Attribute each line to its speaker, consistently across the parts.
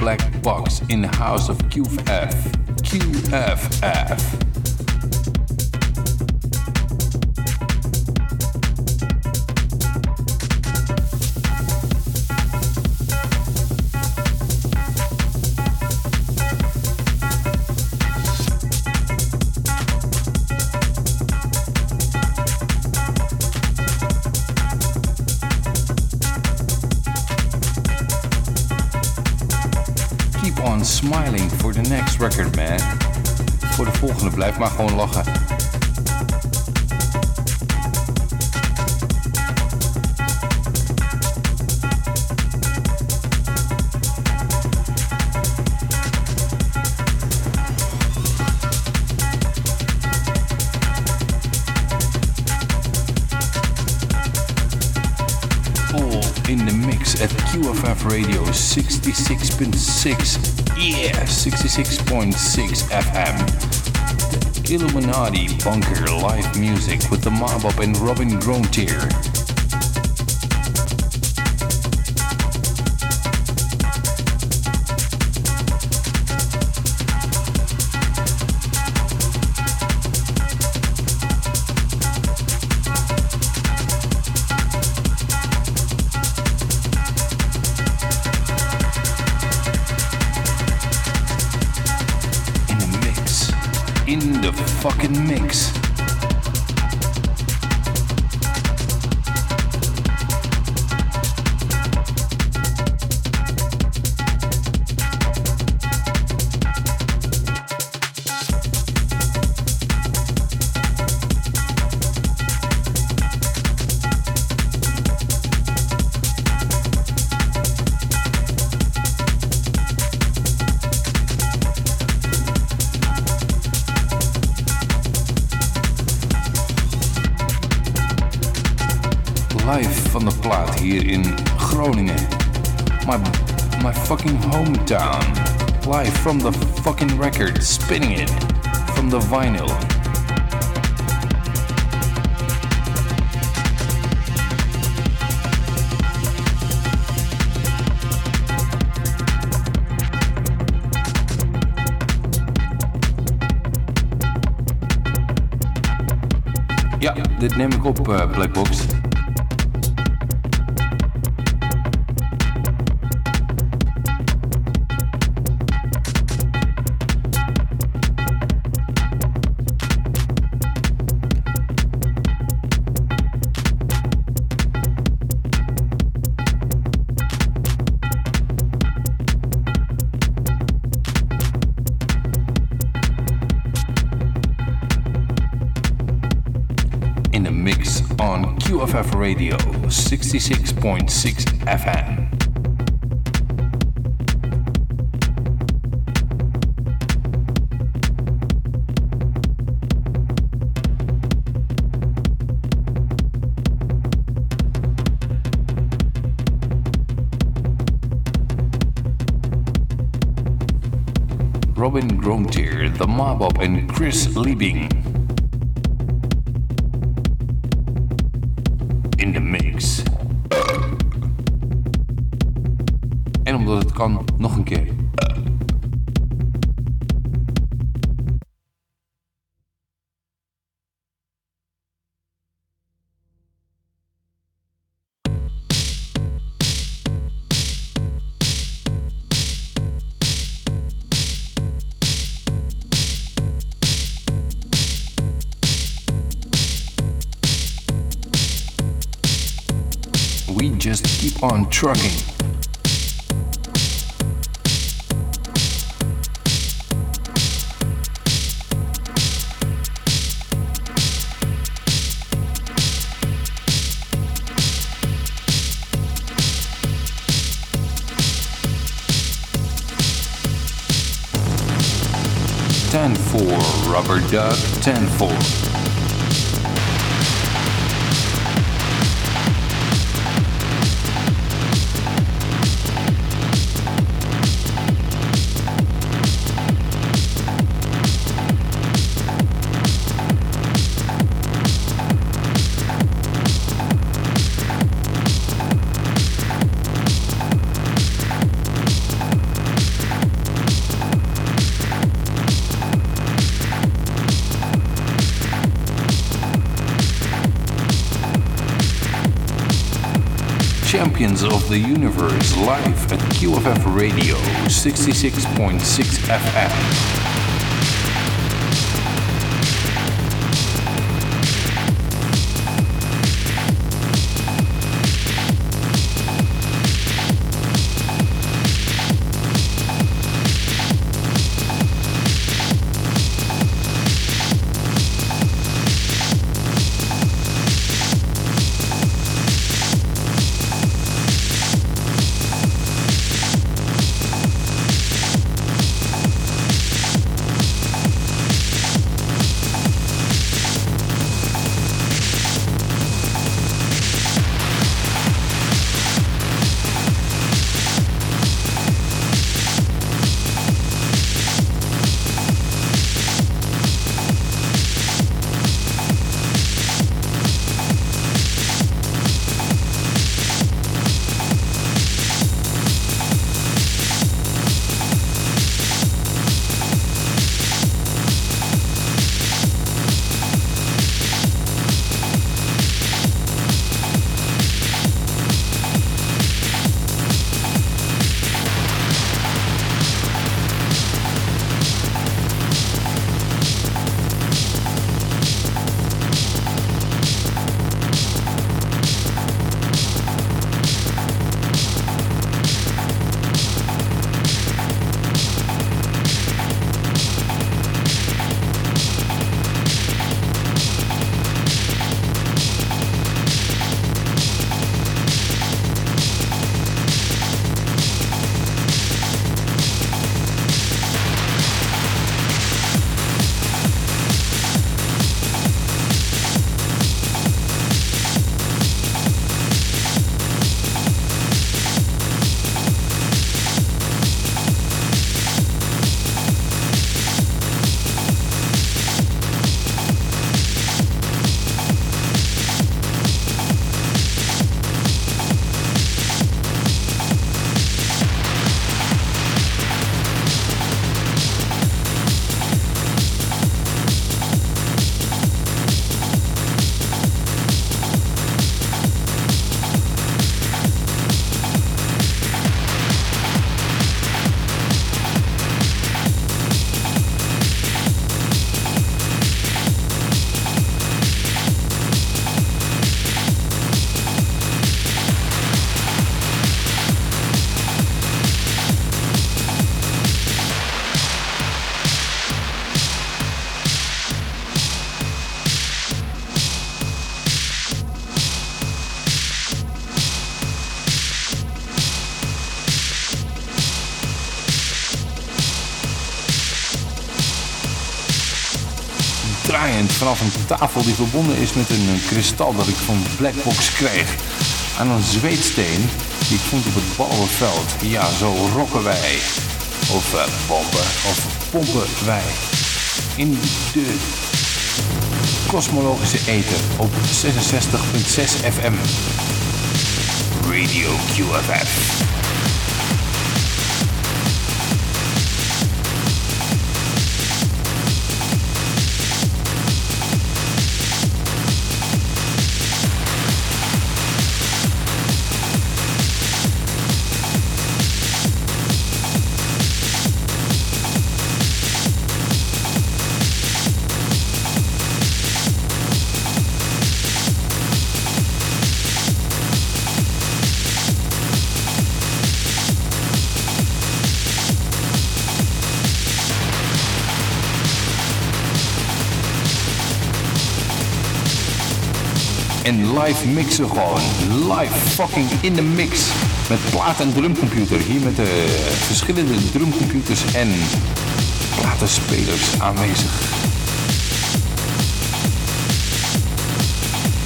Speaker 1: Black Box in the house of QFF. QFF. Record, man. Voor de volgende, blijf maar gewoon lachen. in the mix at QFF Radio 66.6 yeah, 66.6 FM. Illuminati Bunker live music with the mob up and Robin Grontier. Fucking mix. From the fucking record, spinning it from the vinyl. Ja, dit neem ik op, uh, Blackbox. Radio 66.6 FM. Robin Gromtier, The Mob Up and Chris Liebing. Kan nog een keer. We just keep on trucking. For Duck 10-4. The Universe live at QFF Radio 66.6 FM. Vanaf een tafel die verbonden is met een kristal dat ik van Blackbox kreeg. Aan een zweetsteen die ik vond op het ballenveld. Ja, zo rocken wij. Of pompen, of pompen wij. In de kosmologische ether op 66.6 FM. Radio QFF. Live mixen gewoon. Live fucking in de mix. Met plaat en drumcomputer. Hier met de verschillende drumcomputers en platenspelers aanwezig.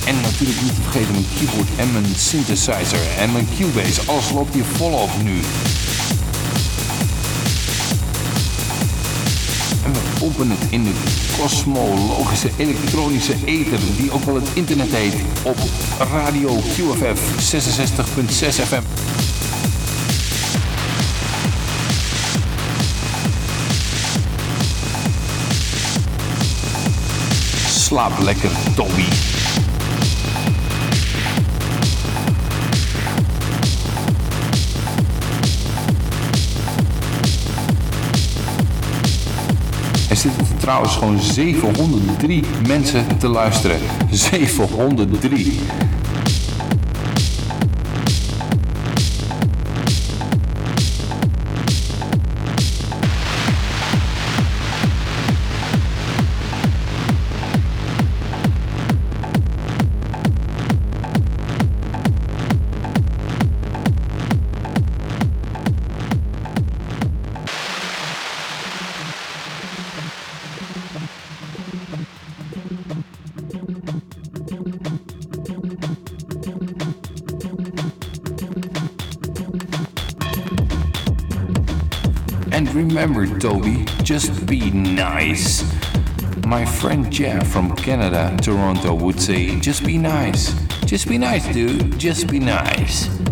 Speaker 1: En natuurlijk niet te vergeten mijn keyboard en mijn synthesizer en mijn Cubase. Alles loopt hier volop nu. Pompen het in de kosmologische elektronische ether, die ook wel het internet heet, op radio QFF 66.6 FM. Slaap lekker, Toby. Trouwens gewoon 703 mensen te luisteren. 703. Remember, Toby, just be nice. My friend Jeff from Canada, Toronto, would say, just be nice. Just be nice, dude. Just be nice.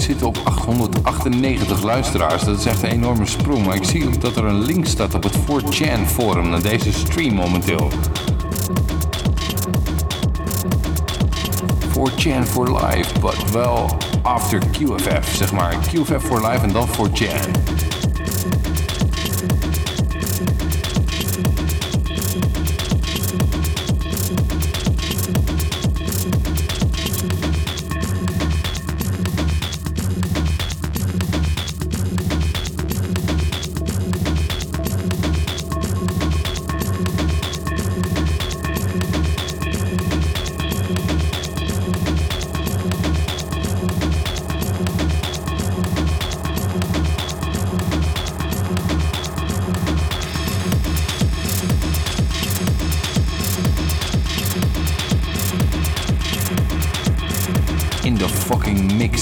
Speaker 1: Opeens zitten op 898 luisteraars. Dat is echt een enorme sprong. Maar ik zie ook dat er een link staat op het 4chan forum naar deze stream momenteel. 4chan for life, but wel after QFF, zeg maar. QFF for life en dan 4chan.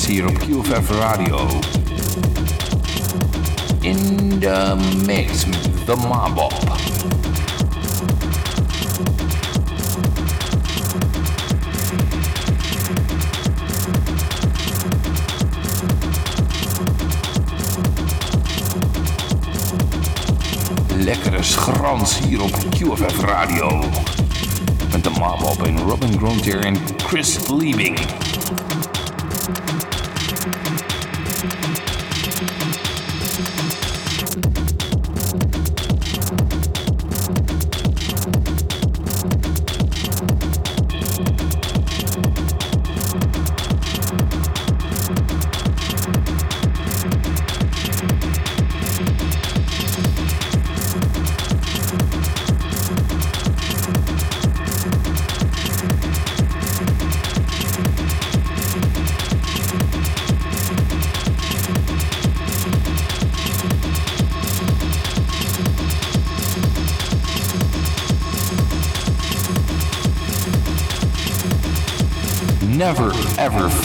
Speaker 1: Hier op QFF Radio. In de mix met The Mob Op. Lekkere schrans hier op QFF Radio. Met The Mob Op en Robin Grontier en Chris Liebing.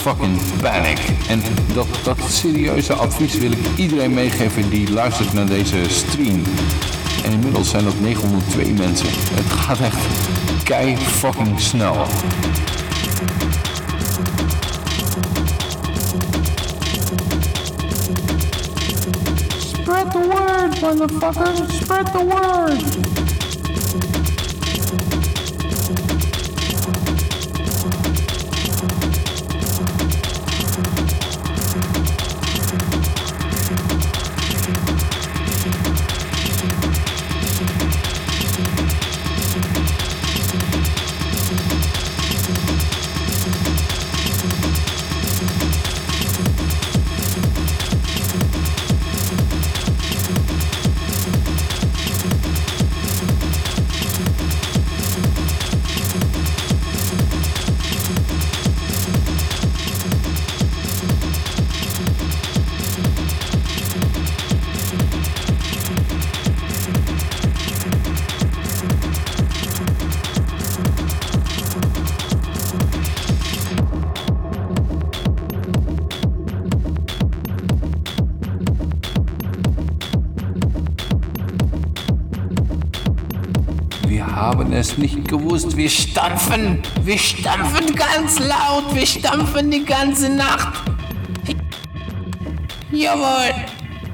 Speaker 1: Fucking panic. En dat, dat serieuze advies wil ik iedereen meegeven die luistert naar deze stream. En inmiddels zijn dat 902 mensen. Het gaat echt kei fucking snel. Spread the word, motherfucker. Spread the word. Es nicht gewusst. Wir stampfen, wir stampfen ganz laut, wir stampfen die ganze Nacht. Jawohl,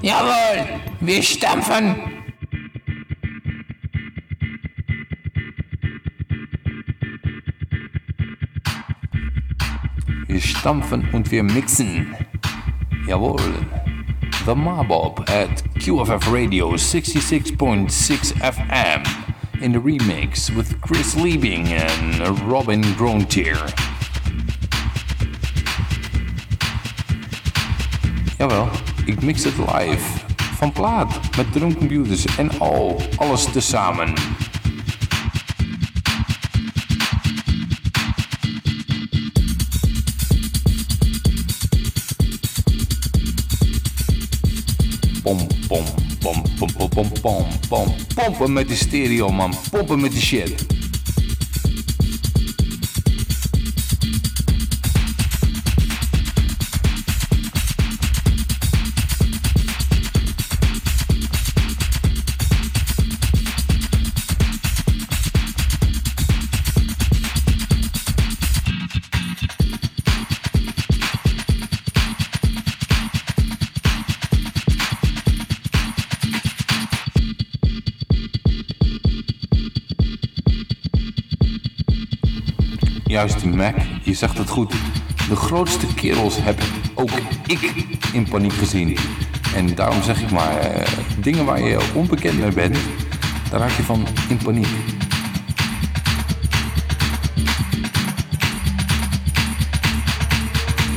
Speaker 1: jawohl, wir stampfen. Wir stampfen und wir mixen. Jawohl. The Mabob at QFF Radio 66.6 FM in the remix with Chris Liebing and Robin Grontier. Jawel, ik mix het live. Van plaat, met drumcomputers en al, alles tezamen. Pom, pom, pom, pom, pom. Pompen met die stereo, man. Pompen met die shit. Je zegt het goed. De grootste kerels heb ook ik in paniek gezien. En daarom zeg ik maar, eh, dingen waar je onbekend mee bent, daar raak je van in paniek.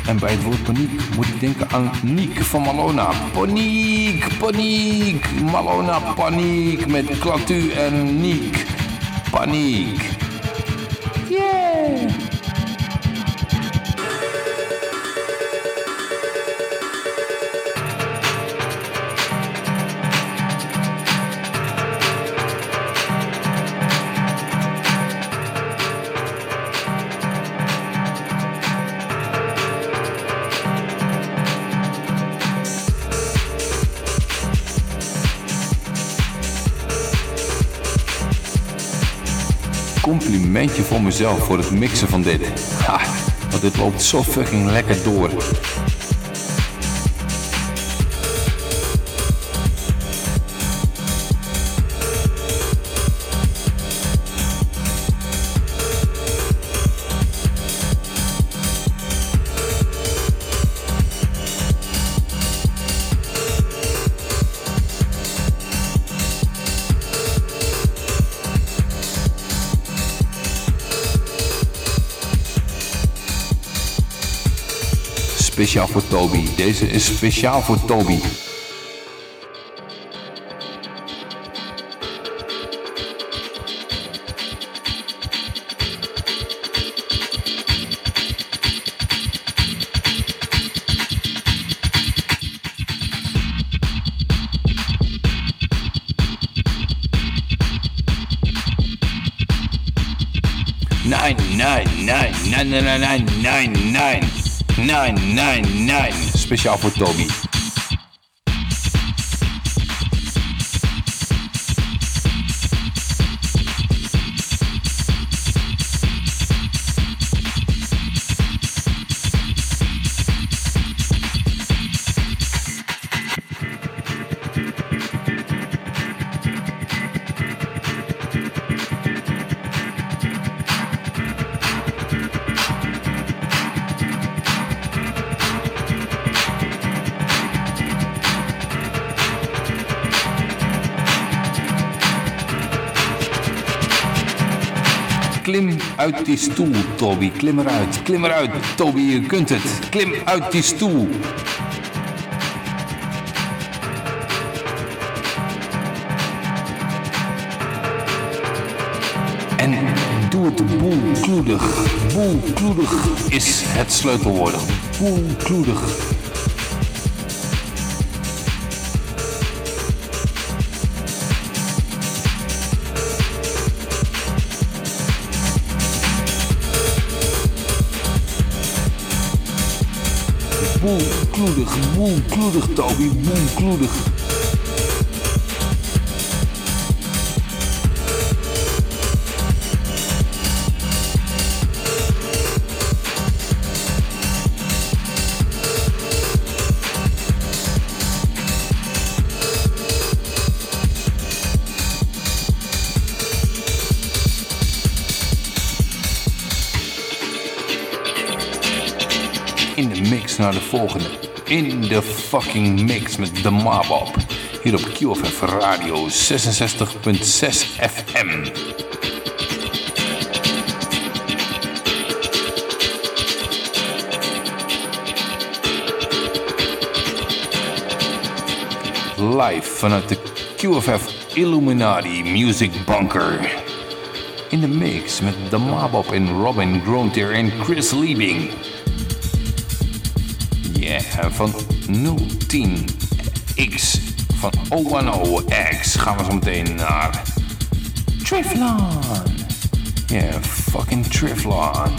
Speaker 1: En bij het woord paniek moet ik denken aan Niek van Malona. Paniek, paniek, Malona, paniek met Clatu en Niek. Paniek. Complimentje voor mezelf voor het mixen van dit. Ha, want dit loopt zo fucking lekker door. Speciaal voor Toby. Deze is speciaal voor Toby. Nine, nine, nine, nine, nine, nine, nine. 999. Speciaal voor Toby. Die stoel, Toby. Klim eruit. Klim eruit, Toby. Je kunt het. Klim uit die stoel. En doe het boelkloedig. Boelkloedig is het sleutelwoord. Boelkloedig. kloedig, Toby, in de mix naar de volgende. In de fucking mix met de Mabop. Hier op QFF Radio 66.6 FM. Live vanuit de QFF Illuminati Music Bunker. In de mix met de Mabop en Robin Grontier en Chris Liebing. Yeah, van 010X van 010X gaan we zo meteen naar Triflon. Yeah, fucking Triflon.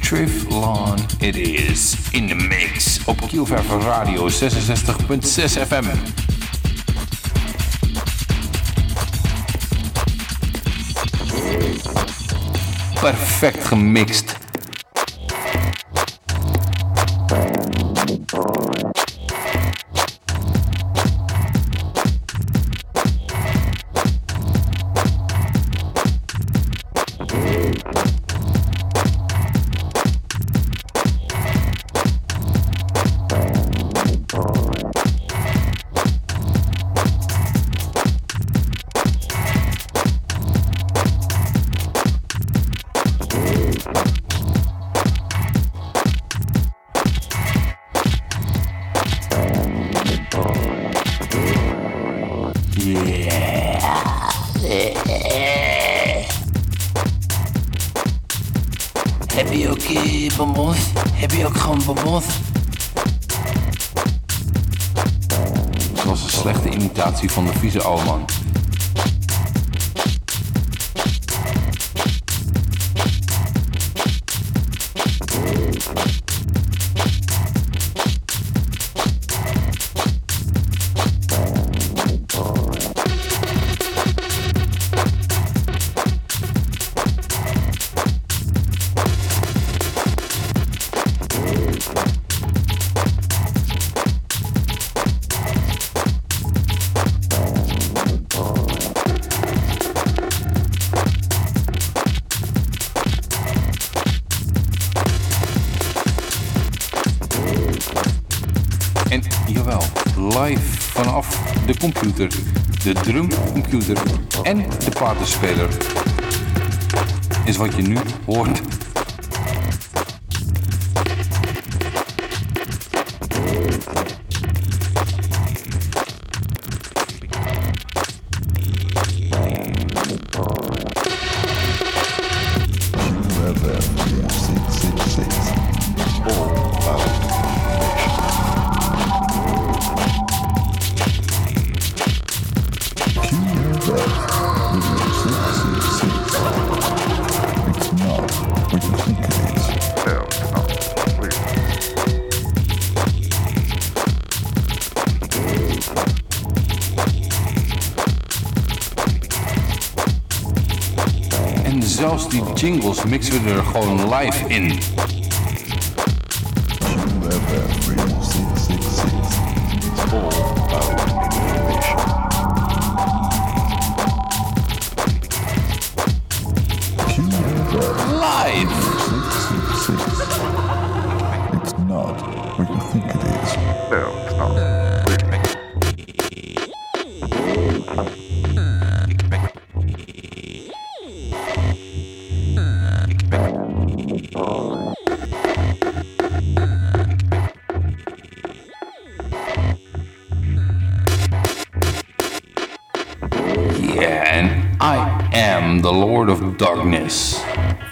Speaker 1: Triflon it is in de mix op QFF Radio 66.6 FM. Perfect gemixt.
Speaker 2: Heb je ook eh, bonbons? Heb je ook gewoon bonbons?
Speaker 1: Het was een slechte imitatie van de vieze oude en de platenspeler is wat je nu hoort. Zelfs die jingles mixen we er gewoon live in.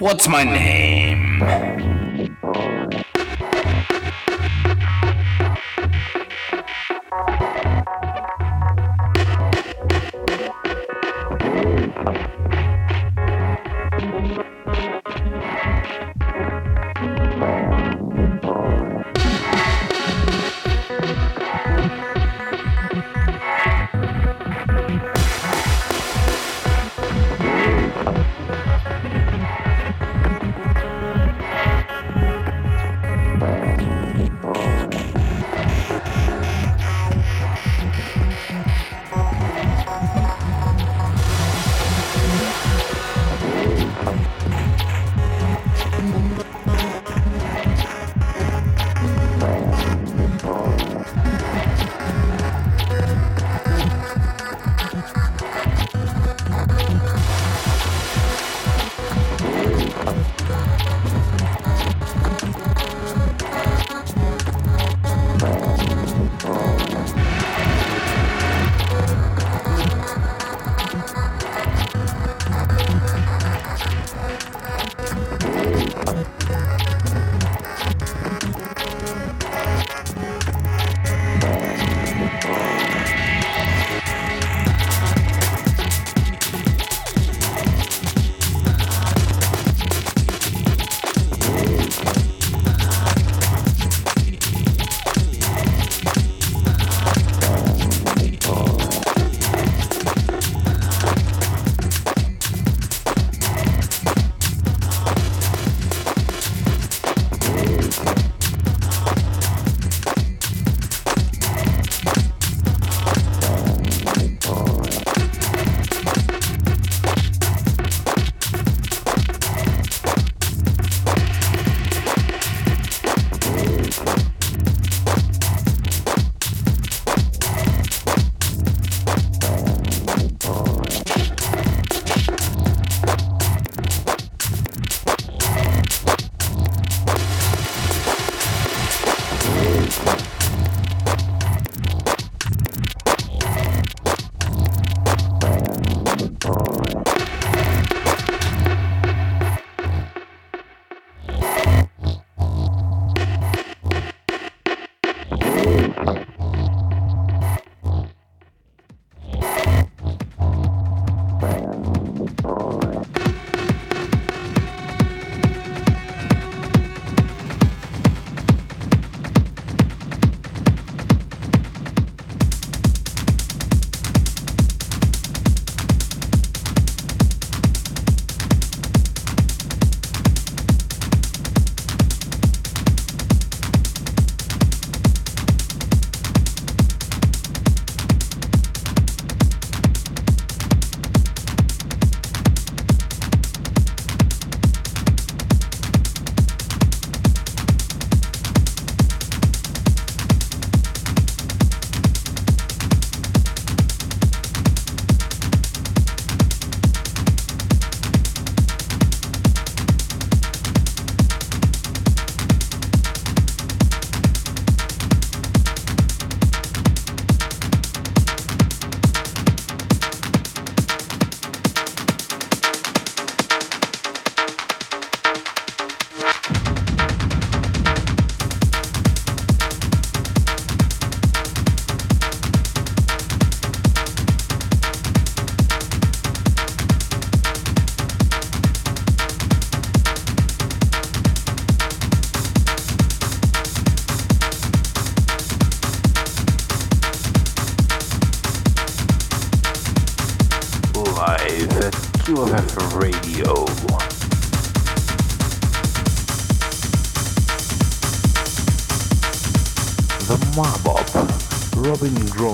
Speaker 1: What's my name?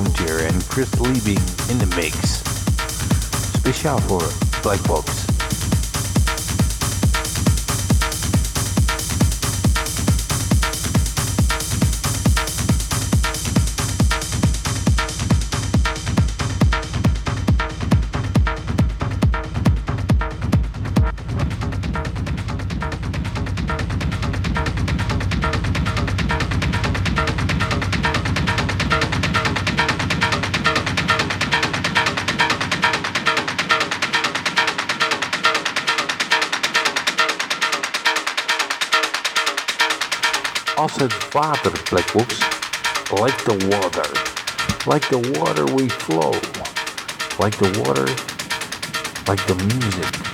Speaker 1: En Chris Liebing in the mix. special Speciaal voor Blackbox. Het water, Blackbox. Like the water. Like the water we flow. Like the water. Like the music.